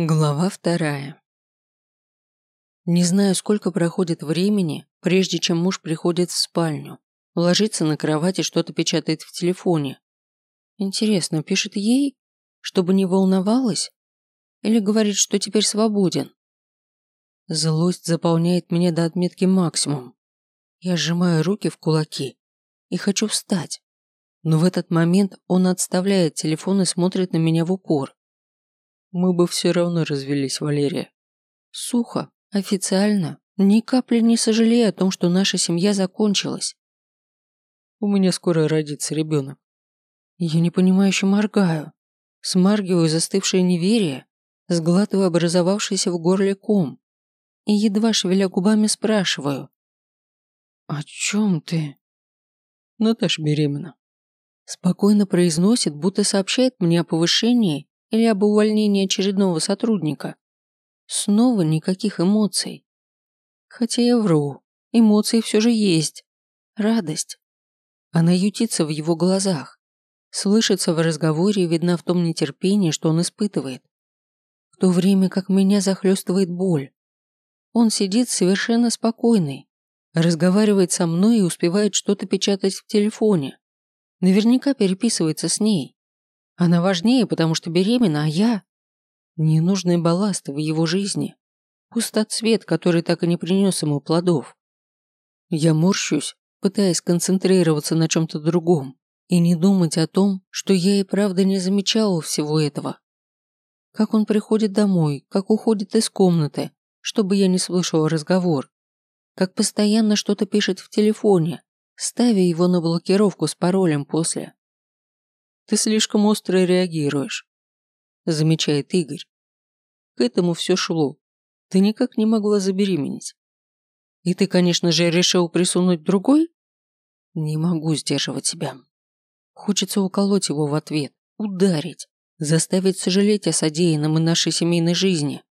Глава вторая. Не знаю, сколько проходит времени, прежде чем муж приходит в спальню, ложится на кровать и что-то печатает в телефоне. Интересно, пишет ей, чтобы не волновалась? Или говорит, что теперь свободен? Злость заполняет меня до отметки максимум. Я сжимаю руки в кулаки и хочу встать. Но в этот момент он отставляет телефон и смотрит на меня в упор. Мы бы все равно развелись, Валерия. Сухо, официально, ни капли не сожалея о том, что наша семья закончилась. У меня скоро родится ребенок. Я непонимающе моргаю, смаргиваю застывшее неверие, сглатываю образовавшийся в горле ком и, едва шевеля губами, спрашиваю. «О чем ты?» Наташа беременна. Спокойно произносит, будто сообщает мне о повышении или об увольнении очередного сотрудника. Снова никаких эмоций. Хотя я вру, эмоции все же есть. Радость. Она ютится в его глазах. Слышится в разговоре и видна в том нетерпении, что он испытывает. В то время как меня захлестывает боль. Он сидит совершенно спокойный, разговаривает со мной и успевает что-то печатать в телефоне. Наверняка переписывается с ней. Она важнее, потому что беременна, а я... Ненужный балласт в его жизни. Пустоцвет, который так и не принес ему плодов. Я морщусь, пытаясь концентрироваться на чем-то другом и не думать о том, что я и правда не замечала всего этого. Как он приходит домой, как уходит из комнаты, чтобы я не слышала разговор. Как постоянно что-то пишет в телефоне, ставя его на блокировку с паролем после. Ты слишком остро реагируешь», – замечает Игорь. К этому все шло. Ты никак не могла забеременеть. И ты, конечно же, решил присунуть другой? Не могу сдерживать себя. Хочется уколоть его в ответ, ударить, заставить сожалеть о содеянном и нашей семейной жизни.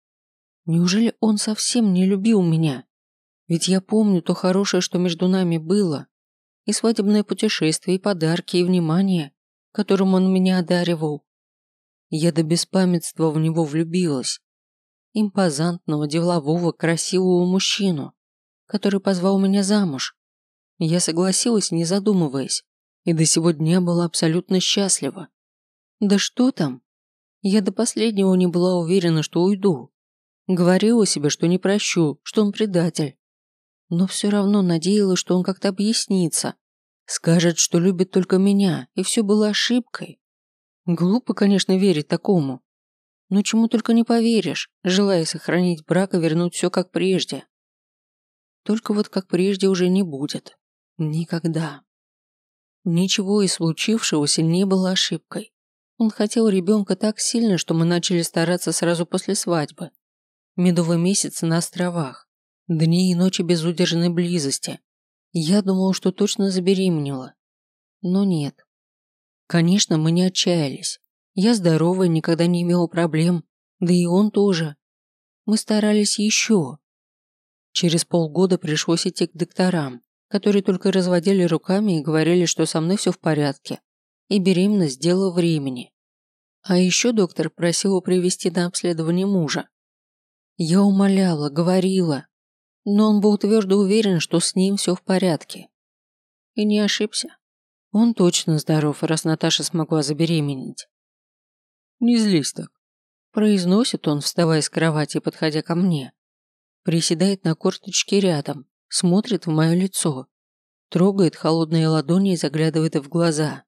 Неужели он совсем не любил меня? Ведь я помню то хорошее, что между нами было. И свадебное путешествие, и подарки, и внимание которым он меня одаривал. Я до беспамятства в него влюбилась. Импозантного, делового, красивого мужчину, который позвал меня замуж. Я согласилась, не задумываясь, и до сего дня была абсолютно счастлива. Да что там? Я до последнего не была уверена, что уйду. Говорила себе, что не прощу, что он предатель. Но все равно надеялась, что он как-то объяснится, Скажет, что любит только меня, и все было ошибкой. Глупо, конечно, верить такому. Но чему только не поверишь, желая сохранить брак и вернуть все как прежде. Только вот как прежде уже не будет. Никогда. Ничего из случившегося не было ошибкой. Он хотел ребенка так сильно, что мы начали стараться сразу после свадьбы. Медовый месяц на островах. Дни и ночи безудержной близости. Я думал, что точно забеременела. Но нет. Конечно, мы не отчаялись. Я здоровая, никогда не имела проблем. Да и он тоже. Мы старались еще. Через полгода пришлось идти к докторам, которые только разводили руками и говорили, что со мной все в порядке. И беременность – дело времени. А еще доктор просил привести на обследование мужа. Я умоляла, говорила, но он был твердо уверен, что с ним все в порядке. И не ошибся. Он точно здоров, раз Наташа смогла забеременеть. «Не злись так», – произносит он, вставая с кровати и подходя ко мне. Приседает на корточке рядом, смотрит в мое лицо, трогает холодные ладони и заглядывает в глаза.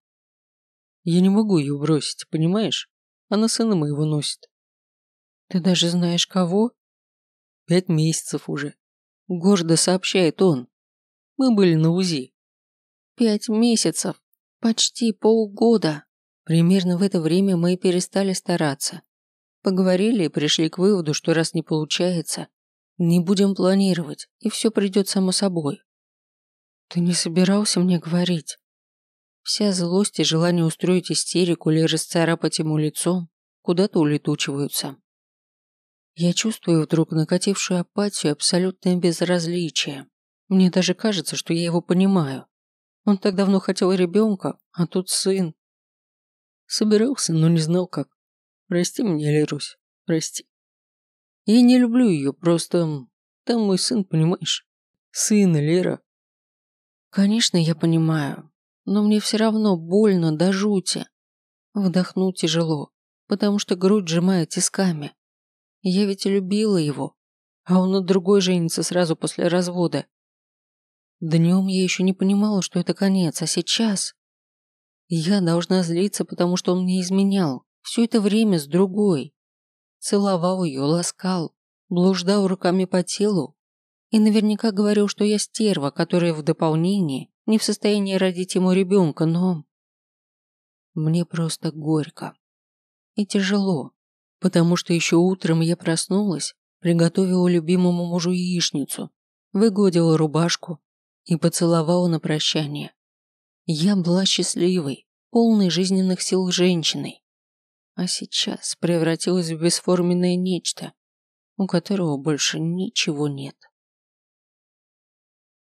«Я не могу ее бросить, понимаешь? Она сына моего носит». «Ты даже знаешь кого?» «Пять месяцев уже. Гордо сообщает он. Мы были на УЗИ. Пять месяцев. Почти полгода. Примерно в это время мы перестали стараться. Поговорили и пришли к выводу, что раз не получается, не будем планировать, и все придет само собой. Ты не собирался мне говорить? Вся злость и желание устроить истерику или расцарапать ему лицо куда-то улетучиваются. Я чувствую вдруг накатившую апатию абсолютное безразличие. Мне даже кажется, что я его понимаю. Он так давно хотел ребенка, а тут сын. Собирался, но не знал как. Прости меня, Лерусь, прости. Я не люблю ее, просто... Там мой сын, понимаешь? Сын, Лера. Конечно, я понимаю, но мне все равно больно до жути. Вдохнуть тяжело, потому что грудь сжимает тисками. Я ведь любила его, а он на другой женится сразу после развода. Днем я еще не понимала, что это конец, а сейчас... Я должна злиться, потому что он мне изменял. Все это время с другой. Целовал ее, ласкал, блуждал руками по телу и наверняка говорил, что я стерва, которая в дополнение не в состоянии родить ему ребенка, но... Мне просто горько. И тяжело, потому что еще утром я проснулась, приготовила любимому мужу яичницу, выгладила рубашку и поцеловала на прощание. Я была счастливой, полной жизненных сил женщиной. А сейчас превратилась в бесформенное нечто, у которого больше ничего нет.